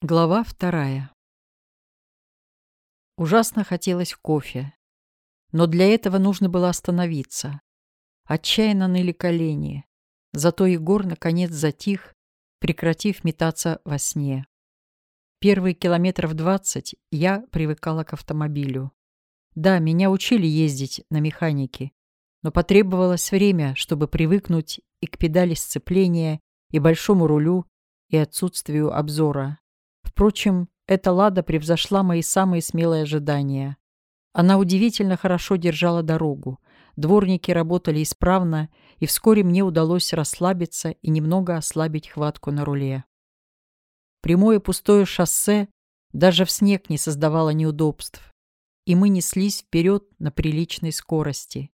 Глава вторая. Ужасно хотелось кофе. Но для этого нужно было остановиться. Отчаянно ныли колени. Зато Егор наконец затих, прекратив метаться во сне. Первые километров двадцать я привыкала к автомобилю. Да, меня учили ездить на механике, но потребовалось время, чтобы привыкнуть и к педали сцепления, и большому рулю, и отсутствию обзора. Впрочем, эта «Лада» превзошла мои самые смелые ожидания. Она удивительно хорошо держала дорогу. Дворники работали исправно, и вскоре мне удалось расслабиться и немного ослабить хватку на руле. Прямое пустое шоссе даже в снег не создавало неудобств, и мы неслись вперед на приличной скорости.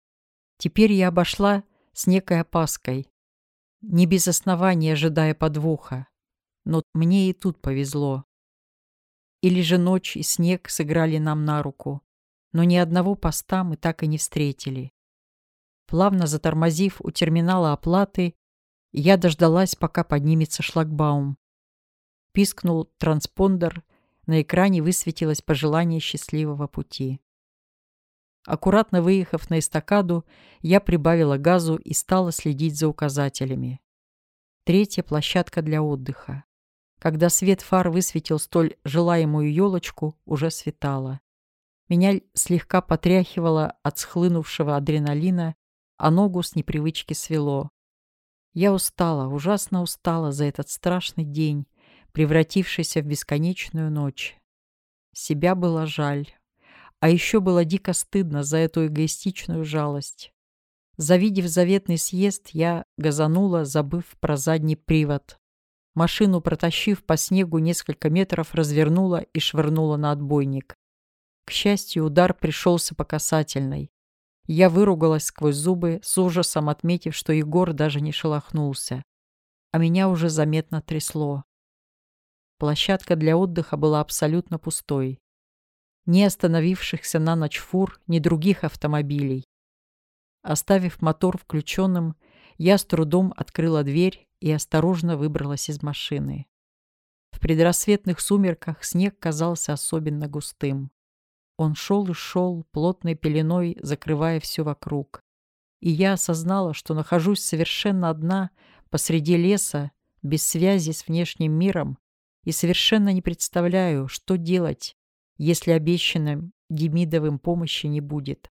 Теперь я обошла с некой опаской, не без основания ожидая подвоха, но мне и тут повезло. Или же ночь и снег сыграли нам на руку, но ни одного поста мы так и не встретили. Плавно затормозив у терминала оплаты, я дождалась, пока поднимется шлагбаум. Пискнул транспондер, на экране высветилось пожелание счастливого пути. Аккуратно выехав на эстакаду, я прибавила газу и стала следить за указателями. Третья площадка для отдыха. Когда свет фар высветил столь желаемую елочку, уже светало. Меня слегка потряхивало от схлынувшего адреналина, а ногу с непривычки свело. Я устала, ужасно устала за этот страшный день, превратившийся в бесконечную ночь. Себя было жаль. А еще было дико стыдно за эту эгоистичную жалость. Завидев заветный съезд, я газанула, забыв про задний привод. Машину, протащив по снегу несколько метров, развернула и швырнула на отбойник. К счастью, удар пришелся по касательной. Я выругалась сквозь зубы, с ужасом отметив, что Егор даже не шелохнулся. А меня уже заметно трясло. Площадка для отдыха была абсолютно пустой. Ни остановившихся на ночь фур, ни других автомобилей. Оставив мотор включенным, я с трудом открыла дверь и осторожно выбралась из машины. В предрассветных сумерках снег казался особенно густым. Он шел и шел, плотной пеленой закрывая все вокруг. И я осознала, что нахожусь совершенно одна посреди леса, без связи с внешним миром, и совершенно не представляю, что делать, если обещанным Демидовым помощи не будет.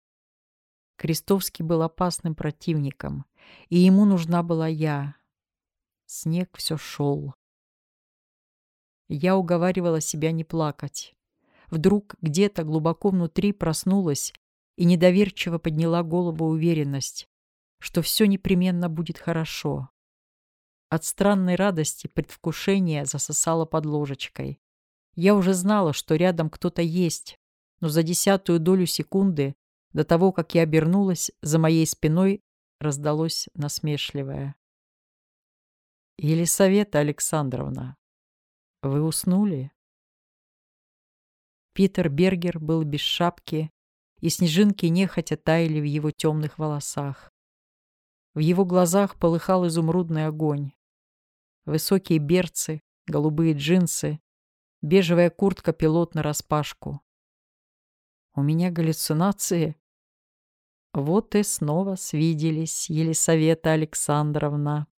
Крестовский был опасным противником, и ему нужна была я, Снег все шел. Я уговаривала себя не плакать. Вдруг где-то глубоко внутри проснулась и недоверчиво подняла голову уверенность, что все непременно будет хорошо. От странной радости предвкушение засосало под ложечкой. Я уже знала, что рядом кто-то есть, но за десятую долю секунды до того, как я обернулась, за моей спиной раздалось насмешливое. Елисавета Александровна, вы уснули? Питер Бергер был без шапки, и снежинки нехотя таяли в его темных волосах. В его глазах полыхал изумрудный огонь. Высокие берцы, голубые джинсы, бежевая куртка пилот на распашку. У меня галлюцинации. Вот и снова свиделись, Елисавета Александровна.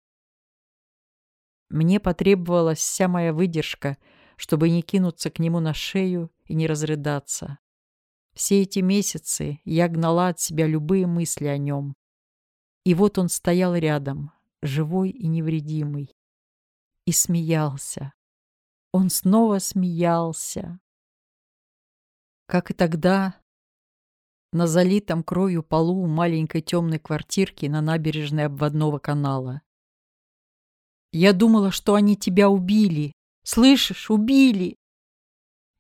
Мне потребовалась вся моя выдержка, чтобы не кинуться к нему на шею и не разрыдаться. Все эти месяцы я гнала от себя любые мысли о нем. И вот он стоял рядом, живой и невредимый, и смеялся. Он снова смеялся. Как и тогда, на залитом кровью полу маленькой темной квартирки на набережной обводного канала. Я думала, что они тебя убили. Слышишь, убили!»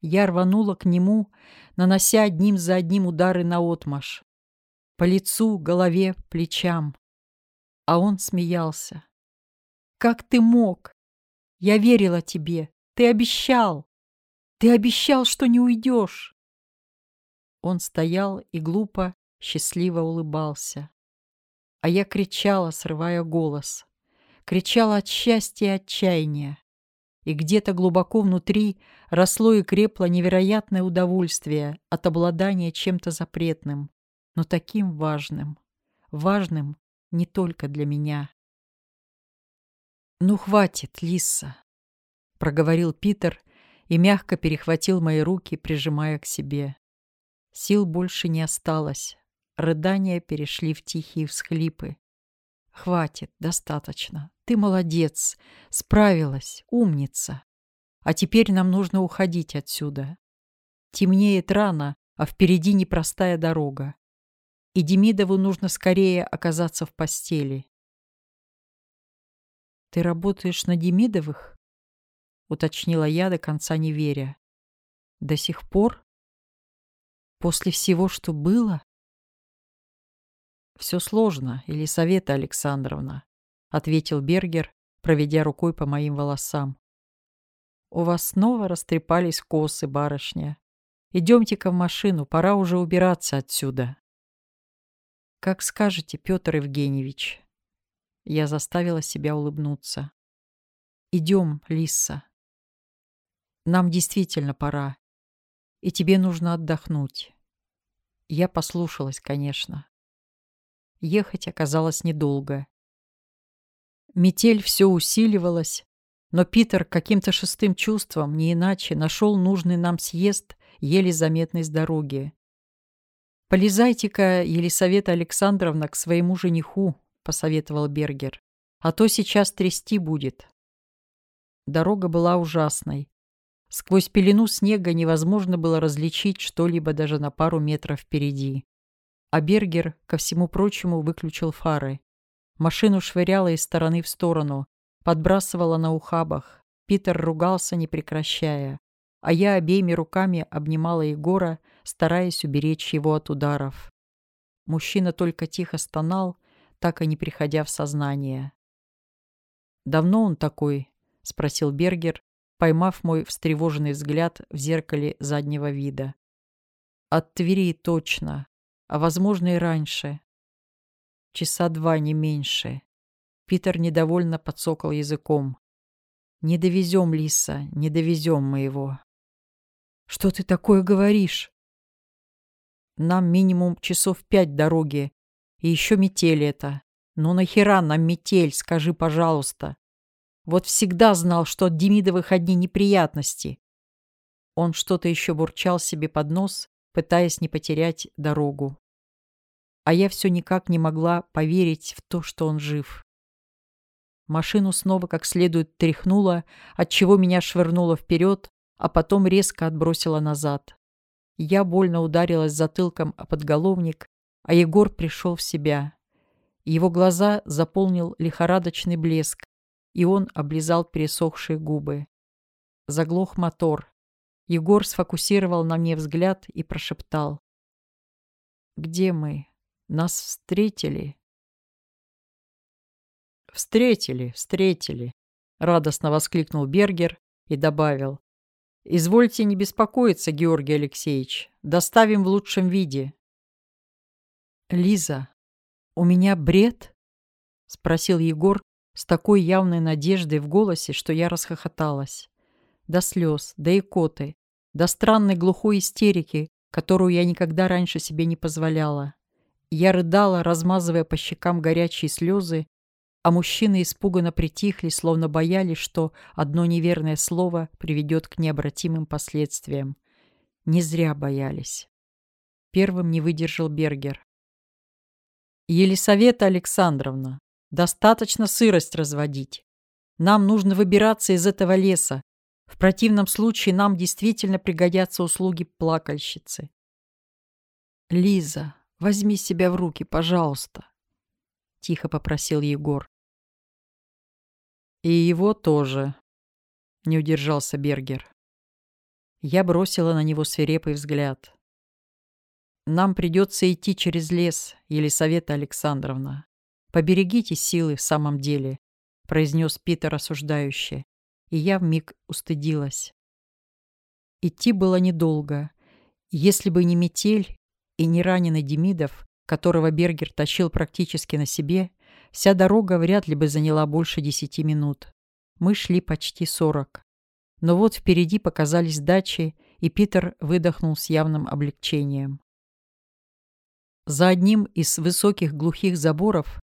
Я рванула к нему, нанося одним за одним удары на отмаш. По лицу, голове, плечам. А он смеялся. «Как ты мог? Я верила тебе. Ты обещал. Ты обещал, что не уйдешь!» Он стоял и глупо, счастливо улыбался. А я кричала, срывая голос кричала от счастья и отчаяния. и где-то глубоко внутри росло и крепло невероятное удовольствие от обладания чем-то запретным, но таким важным. Важным не только для меня. «Ну, хватит, Лиса», — проговорил Питер и мягко перехватил мои руки, прижимая к себе. Сил больше не осталось. Рыдания перешли в тихие всхлипы. «Хватит, достаточно. Ты молодец, справилась, умница. А теперь нам нужно уходить отсюда. Темнеет рано, а впереди непростая дорога. И Демидову нужно скорее оказаться в постели. «Ты работаешь на Демидовых?» — уточнила я до конца не веря. «До сих пор? После всего, что было?» «Все сложно, Елисавета Александровна», — ответил Бергер, проведя рукой по моим волосам. «У вас снова растрепались косы, барышня. Идемте-ка в машину, пора уже убираться отсюда». «Как скажете, Петр Евгеньевич». Я заставила себя улыбнуться. «Идем, Лиса. Нам действительно пора. И тебе нужно отдохнуть». Я послушалась, конечно. Ехать оказалось недолго. Метель все усиливалась, но Питер каким-то шестым чувством, не иначе, нашел нужный нам съезд, еле заметный с дороги. «Полезайте-ка, Елисавета Александровна, к своему жениху», — посоветовал Бергер, «а то сейчас трясти будет». Дорога была ужасной. Сквозь пелену снега невозможно было различить что-либо даже на пару метров впереди. А Бергер, ко всему прочему, выключил фары. Машину швыряло из стороны в сторону, подбрасывало на ухабах. Питер ругался, не прекращая. А я обеими руками обнимала Егора, стараясь уберечь его от ударов. Мужчина только тихо стонал, так и не приходя в сознание. «Давно он такой?» — спросил Бергер, поймав мой встревоженный взгляд в зеркале заднего вида. «От Твери точно, а, возможно, и раньше. Часа два, не меньше. Питер недовольно подсокал языком. «Не довезем, Лиса, не довезем мы его». «Что ты такое говоришь?» «Нам минимум часов пять дороги, и еще метель это. Ну нахера нам метель, скажи, пожалуйста. Вот всегда знал, что от Демидовых одни неприятности». Он что-то еще бурчал себе под нос, пытаясь не потерять дорогу а я все никак не могла поверить в то, что он жив. Машину снова как следует тряхнуло, отчего меня швырнуло вперед, а потом резко отбросило назад. Я больно ударилась затылком о подголовник, а Егор пришел в себя. Его глаза заполнил лихорадочный блеск, и он облизал пересохшие губы. Заглох мотор. Егор сфокусировал на мне взгляд и прошептал. «Где мы?» Нас встретили. «Встретили, встретили!» — радостно воскликнул Бергер и добавил. «Извольте не беспокоиться, Георгий Алексеевич. Доставим в лучшем виде». «Лиза, у меня бред?» — спросил Егор с такой явной надеждой в голосе, что я расхохоталась. До слез, до икоты, до странной глухой истерики, которую я никогда раньше себе не позволяла. Я рыдала, размазывая по щекам горячие слезы, а мужчины испуганно притихли, словно боялись, что одно неверное слово приведет к необратимым последствиям. Не зря боялись. Первым не выдержал Бергер. «Елисавета Александровна, достаточно сырость разводить. Нам нужно выбираться из этого леса. В противном случае нам действительно пригодятся услуги плакальщицы». «Лиза, Возьми себя в руки, пожалуйста, — тихо попросил Егор. И его тоже, — не удержался Бергер. Я бросила на него свирепый взгляд. Нам придется идти через лес, Елисавета Александровна. Поберегите силы в самом деле, — произнес Питер осуждающе, и я вмиг устыдилась. Идти было недолго. Если бы не метель, и не раненый Демидов, которого Бергер тащил практически на себе, вся дорога вряд ли бы заняла больше десяти минут. Мы шли почти сорок. Но вот впереди показались дачи, и Питер выдохнул с явным облегчением. За одним из высоких глухих заборов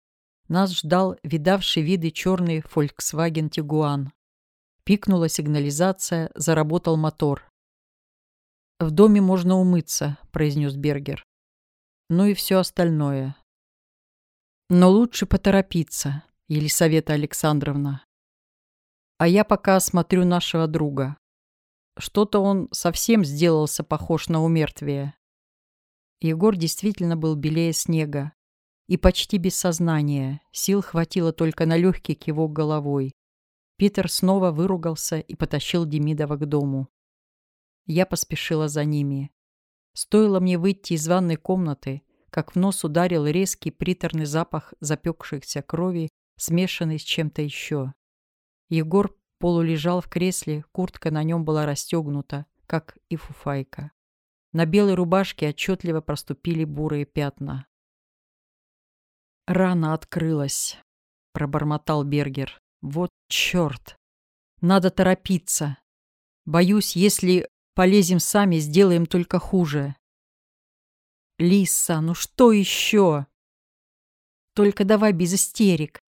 нас ждал видавший виды черный Volkswagen Tiguan. Пикнула сигнализация, заработал мотор. «В доме можно умыться», — произнес Бергер. «Ну и все остальное. Но лучше поторопиться, Елисавета Александровна. А я пока осмотрю нашего друга. Что-то он совсем сделался похож на умертвие. Егор действительно был белее снега и почти без сознания. Сил хватило только на легкий кивок головой. Питер снова выругался и потащил Демидова к дому. Я поспешила за ними. Стоило мне выйти из ванной комнаты, как в нос ударил резкий приторный запах запекшейся крови, смешанный с чем-то еще. Егор полулежал в кресле, куртка на нем была расстегнута, как и фуфайка. На белой рубашке отчетливо проступили бурые пятна. «Рана открылась», — пробормотал Бергер. «Вот черт! Надо торопиться. Боюсь, если полезем сами, сделаем только хуже». «Лиса, ну что еще?» «Только давай без истерик».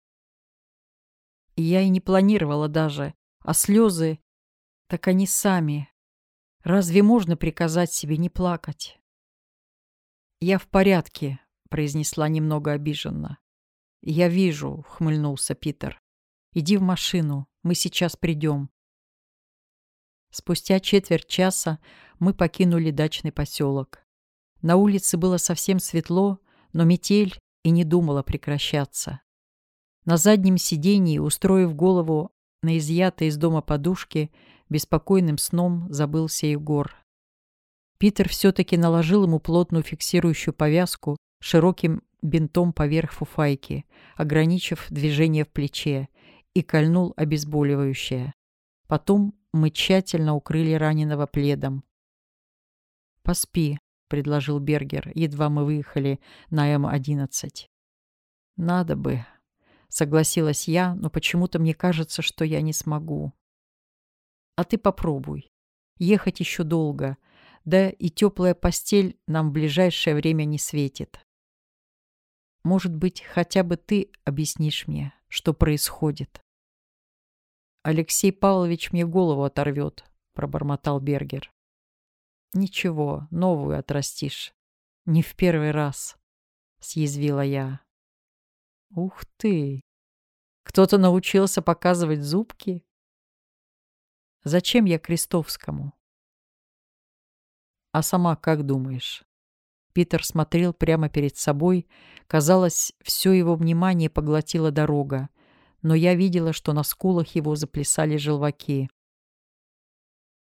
Я и не планировала даже, а слезы, так они сами. Разве можно приказать себе не плакать? «Я в порядке», — произнесла немного обиженно. «Я вижу», — хмыльнулся Питер. «Иди в машину, мы сейчас придем». Спустя четверть часа мы покинули дачный поселок. На улице было совсем светло, но метель и не думала прекращаться. На заднем сиденье, устроив голову на изъятой из дома подушке, беспокойным сном забылся Егор. Питер все-таки наложил ему плотную фиксирующую повязку широким бинтом поверх фуфайки, ограничив движение в плече, и кольнул обезболивающее. Потом мы тщательно укрыли раненого пледом. «Поспи», — предложил Бергер, едва мы выехали на М-11. «Надо бы», — согласилась я, но почему-то мне кажется, что я не смогу. «А ты попробуй. Ехать еще долго, да и теплая постель нам в ближайшее время не светит. Может быть, хотя бы ты объяснишь мне, что происходит?» «Алексей Павлович мне голову оторвет», — пробормотал Бергер. «Ничего, новую отрастишь. Не в первый раз», — съязвила я. «Ух ты! Кто-то научился показывать зубки?» «Зачем я Крестовскому?» «А сама как думаешь?» Питер смотрел прямо перед собой. Казалось, все его внимание поглотила дорога, но я видела, что на скулах его заплясали желваки.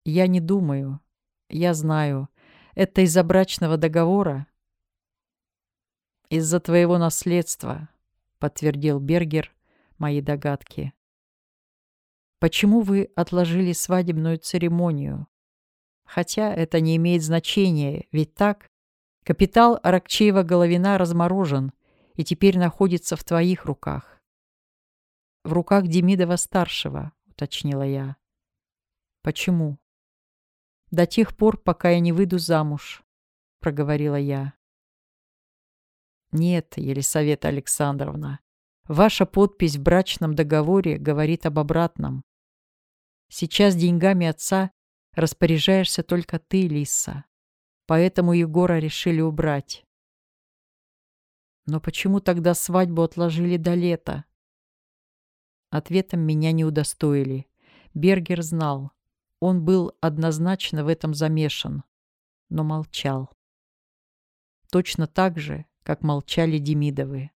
«Я не думаю. Я знаю. Это из-за брачного договора?» «Из-за твоего наследства», — подтвердил Бергер мои догадки. «Почему вы отложили свадебную церемонию? Хотя это не имеет значения, ведь так? Капитал Аракчеева-Головина разморожен и теперь находится в твоих руках. В руках Демидова-старшего, уточнила я. Почему? До тех пор, пока я не выйду замуж, проговорила я. Нет, Елисавета Александровна, ваша подпись в брачном договоре говорит об обратном. Сейчас деньгами отца распоряжаешься только ты, Лиса. Поэтому Егора решили убрать. Но почему тогда свадьбу отложили до лета? Ответом меня не удостоили. Бергер знал. Он был однозначно в этом замешан, но молчал. Точно так же, как молчали Демидовы.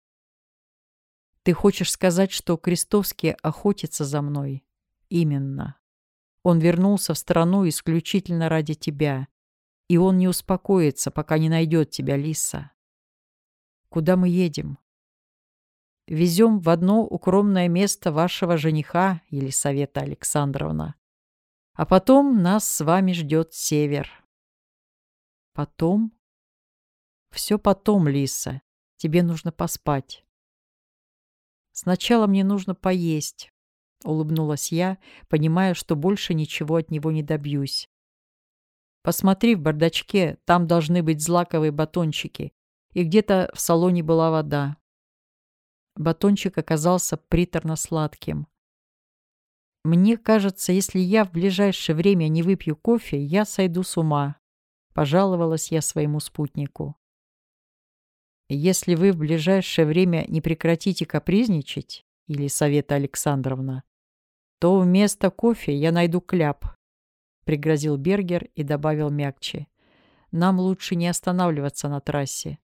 Ты хочешь сказать, что Крестовский охотится за мной? Именно. Он вернулся в страну исключительно ради тебя. И он не успокоится, пока не найдет тебя, Лиса. Куда мы едем? Везем в одно укромное место вашего жениха, Елисавета Александровна. А потом нас с вами ждет север. Потом? Все потом, Лиса. Тебе нужно поспать. Сначала мне нужно поесть. — улыбнулась я, понимая, что больше ничего от него не добьюсь. «Посмотри в бардачке, там должны быть злаковые батончики, и где-то в салоне была вода». Батончик оказался приторно-сладким. «Мне кажется, если я в ближайшее время не выпью кофе, я сойду с ума», — пожаловалась я своему спутнику. «Если вы в ближайшее время не прекратите капризничать, Елисавета Александровна, то вместо кофе я найду кляп», — пригрозил Бергер и добавил мягче. «Нам лучше не останавливаться на трассе.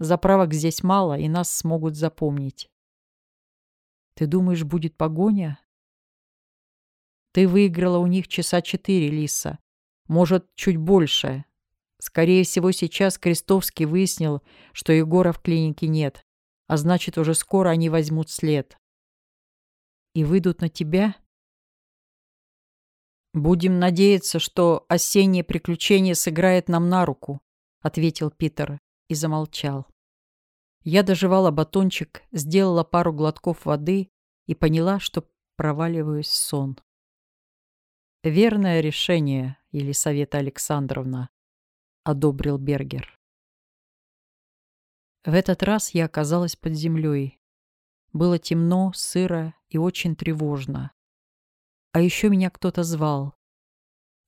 Заправок здесь мало, и нас смогут запомнить». «Ты думаешь, будет погоня?» Ты выиграла у них часа четыре, Лиса. Может, чуть больше. Скорее всего, сейчас Крестовский выяснил, что Егора в клинике нет, а значит, уже скоро они возьмут след. И выйдут на тебя? «Будем надеяться, что осеннее приключение сыграет нам на руку», — ответил Питер и замолчал. Я доживала батончик, сделала пару глотков воды и поняла, что проваливаюсь в сон. «Верное решение, Елисавета Александровна», — одобрил Бергер. В этот раз я оказалась под землей. Было темно, сыро и очень тревожно. А еще меня кто-то звал.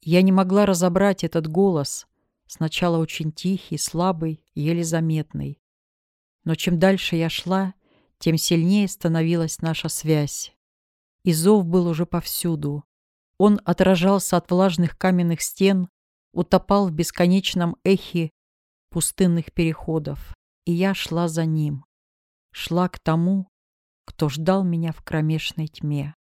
Я не могла разобрать этот голос, сначала очень тихий, слабый, еле заметный. Но чем дальше я шла, тем сильнее становилась наша связь. И зов был уже повсюду. Он отражался от влажных каменных стен, утопал в бесконечном эхе пустынных переходов. И я шла за ним. Шла к тому, кто ждал меня в кромешной тьме.